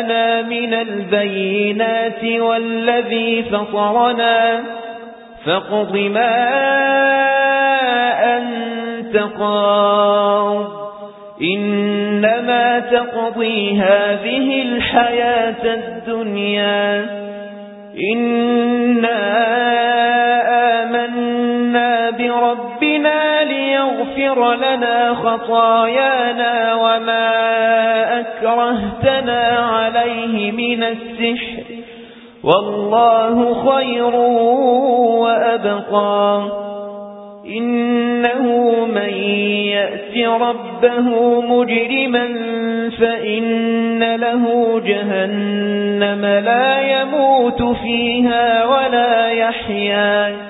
جاءنا من البينات والذي فطرنا فاقض ما أنت قاض إنما تقضي هذه الحياة الدنيا إنا ليغفر لنا خطايانا وما أكرهتنا عليه من السحر. والله خير وأبقى. إنه من يأت ربه مجرما فإن له جهنم لا يموت فيها ولا يحيا.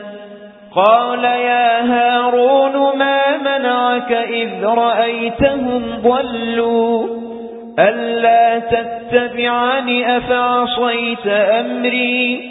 قال يا هارون ما منعك إذ رأيتهم ضلوا؟ ألا تتبعني أفعصيت أمري؟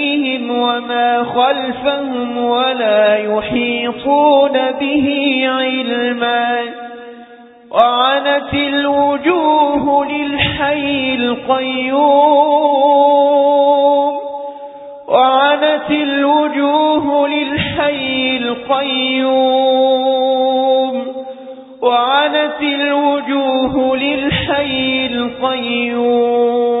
وما خلفهم ولا يحيطون به علما. وعنت الوجوه للحي القيوم. وعنت الوجوه للحي القيوم. وعنت الوجوه للحي القيوم.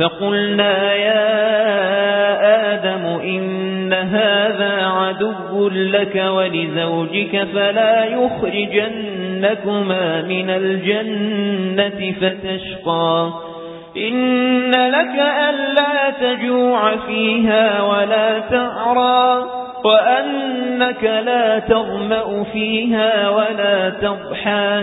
فقلنا يا آدم إن هذا عدو لك ولزوجك فلا يخرجنكما من الجنة فتشقى. إن لك ألا تجوع فيها ولا تعرى وأنك لا تغمأ فيها ولا تضحى.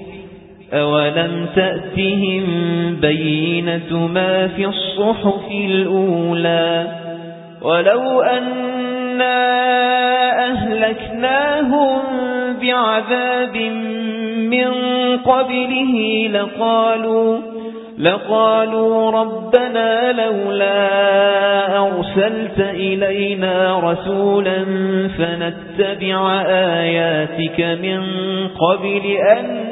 أولم تأتهم بينة ما في الصحف الأولى ولو أنا أهلكناهم بعذاب من قبله لقالوا لقالوا ربنا لولا أرسلت إلينا رسولا فنتبع آياتك من قبل أن